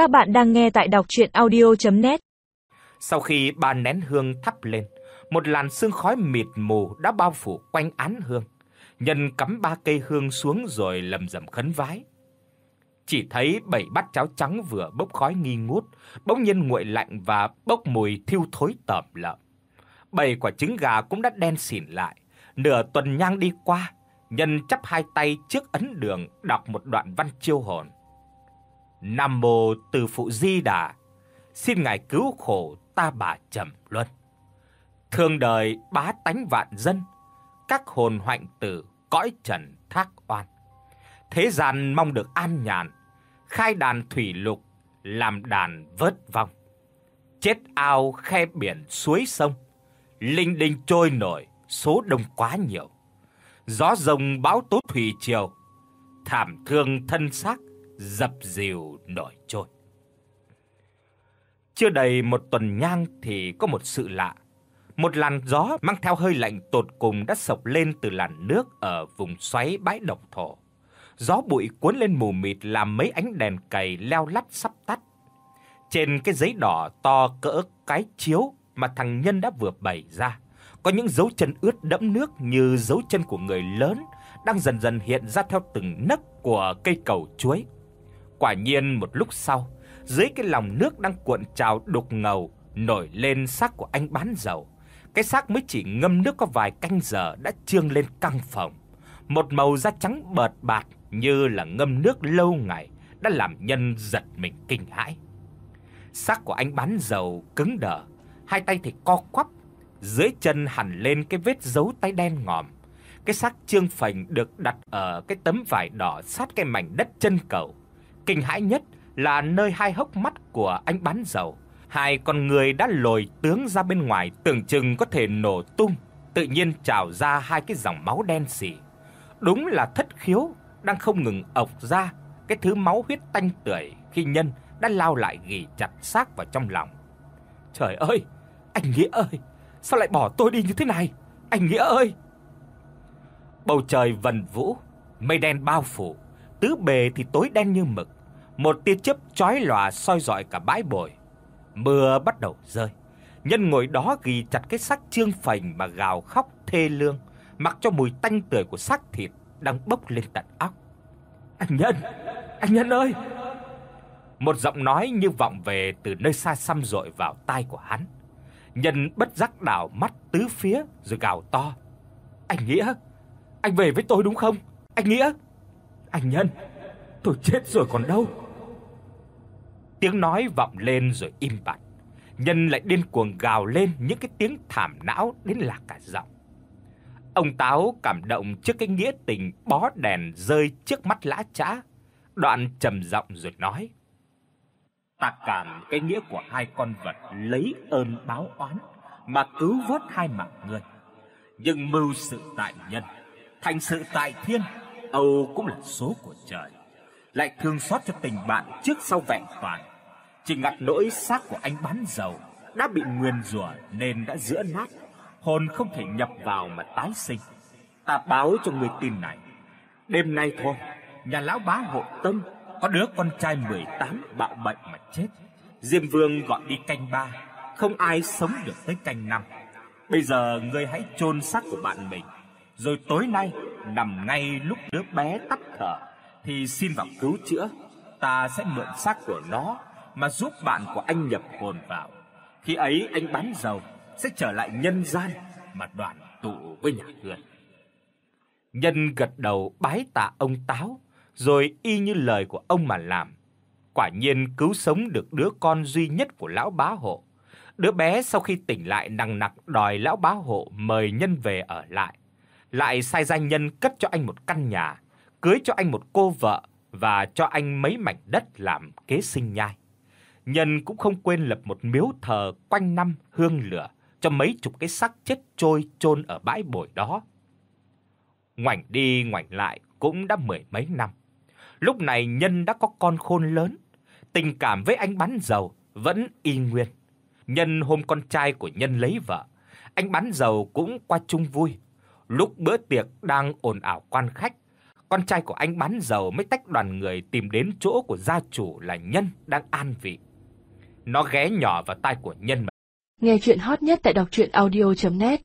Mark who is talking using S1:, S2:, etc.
S1: Các bạn đang nghe tại đọc audio net
S2: Sau khi ba nén hương thắp lên, một làn sương khói mịt mù đã bao phủ quanh án hương. Nhân cắm ba cây hương xuống rồi lầm rầm khấn vái. Chỉ thấy bảy bát cháo trắng vừa bốc khói nghi ngút, bỗng nhiên nguội lạnh và bốc mùi thiêu thối tởm lợm. Bảy quả trứng gà cũng đã đen xỉn lại. Nửa tuần nhang đi qua, Nhân chắp hai tay trước ấn đường đọc một đoạn văn chiêu hồn. Nam mô Từ phụ Di Đà, xin ngài cứu khổ ta bà trầm luân. Thương đời bá tánh vạn dân, các hồn hoạnh tử cõi trần thác oan. Thế gian mong được an nhàn, khai đàn thủy lục, làm đàn vớt vong. Chết ao khe biển suối sông, linh đinh trôi nổi, số đông quá nhiều. Gió rồng bão tố thủy triều, thảm thương thân xác dập dìu nổi trôi. Chưa đầy một tuần nhang thì có một sự lạ. Một làn gió mang theo hơi lạnh tột cùng đã sộc lên từ làn nước ở vùng xoáy bãi độc thổ. Gió bụi cuốn lên mù mịt làm mấy ánh đèn cầy leo lắt sắp tắt. Trên cái giấy đỏ to cỡ cái chiếu mà thằng Nhân đã vừa bày ra, có những dấu chân ướt đẫm nước như dấu chân của người lớn đang dần dần hiện ra theo từng nấc của cây cầu chuối. Quả nhiên một lúc sau, dưới cái lòng nước đang cuộn trào đục ngầu nổi lên xác của anh bán dầu. Cái xác mới chỉ ngâm nước có vài canh giờ đã trương lên căng phồng, một màu da trắng bợt bạt như là ngâm nước lâu ngày đã làm nhân giật mình kinh hãi. Xác của anh bán dầu cứng đờ, hai tay thì co quắp, dưới chân hằn lên cái vết dấu tay đen ngòm. Cái xác trương phình được đặt ở cái tấm vải đỏ sát cái mảnh đất chân cầu. Kinh hãi nhất là nơi hai hốc mắt của anh bán dầu, hai con người đã lồi tướng ra bên ngoài tưởng chừng có thể nổ tung, tự nhiên trào ra hai cái dòng máu đen sì. Đúng là thất khiếu đang không ngừng ộc ra cái thứ máu huyết tanh tưởi khi nhân đã lao lại ghì chặt xác vào trong lòng. Trời ơi, anh Nghĩa ơi, sao lại bỏ tôi đi như thế này? Anh Nghĩa ơi. Bầu trời vần vũ, mây đen bao phủ, tứ bề thì tối đen như mực, một tia chớp chói lòa soi rọi cả bãi bồi. Mưa bắt đầu rơi. Nhân ngồi đó ghi chặt cái xác trương phành mà gào khóc thê lương, mặc cho mùi tanh tưởi của xác thịt đang bốc lên tận óc. "Anh Nhân, anh Nhân ơi!" Một giọng nói như vọng về từ nơi xa xăm dội vào tai của hắn. Nhân bất giác đảo mắt tứ phía rồi gào to. "Anh Nghĩa, anh về với tôi đúng không? Anh Nghĩa!" "Anh Nhân, tôi chết rồi còn đâu." Tiếng nói vọng lên rồi im bặt. Nhân lại điên cuồng gào lên những cái tiếng thảm não đến lạc cả giọng. Ông Táo cảm động trước cái nghĩa tình bó đèn rơi trước mắt lã chã, đoạn trầm giọng rồi nói: "Ta cảm cái nghĩa của hai con vật lấy ơn báo oán mà cứu vớt hai mạng người. Nhưng mưu sự tại nhân, thành sự tại thiên, âu cũng là số của trời. Lại thương xót cho tình bạn trước sau vẹn toàn, chỉ ngặt nỗi xác của anh bán dầu đã bị nguyên rủa nên đã giữa nát, hồn không thể nhập vào mà tái sinh. Ta báo cho người tin này, đêm nay thôi, nhà lão bá hộ tâm có đứa con trai 18 bạo bệnh mà chết. Diêm Vương gọi đi canh ba, không ai sống được tới canh năm. Bây giờ ngươi hãy chôn xác của bạn mình, rồi tối nay nằm ngay lúc đứa bé tắt thở thì xin vào cứu chữa, ta sẽ mượn xác của nó mà giúp bạn của anh nhập hồn vào. Khi ấy anh bán dầu sẽ trở lại nhân gian mà đoàn tụ với nhà Huyền. Nhân gật đầu bái tạ ông Táo, rồi y như lời của ông mà làm. Quả nhiên cứu sống được đứa con duy nhất của lão bá hộ. Đứa bé sau khi tỉnh lại nằng nặc đòi lão bá hộ mời nhân về ở lại, lại sai gia nhân cất cho anh một căn nhà, cưới cho anh một cô vợ và cho anh mấy mảnh đất làm kế sinh nhai. Nhân cũng không quên lập một miếu thờ quanh năm hương lửa cho mấy chục cái xác chết trôi chôn ở bãi bồi đó. Ngoảnh đi ngoảnh lại cũng đã mười mấy năm. Lúc này Nhân đã có con khôn lớn, tình cảm với anh bán dầu vẫn y nguyên. Nhân hôm con trai của Nhân lấy vợ, anh bán dầu cũng qua chung vui. Lúc bữa tiệc đang ồn ào quan khách, con trai của anh bán dầu mới tách đoàn người tìm đến chỗ của gia chủ là Nhân đang an vị. Nó ghé nhỏ vào tai của Nhân.
S3: Nghe truyện hot nhất tại doctruyenaudio.net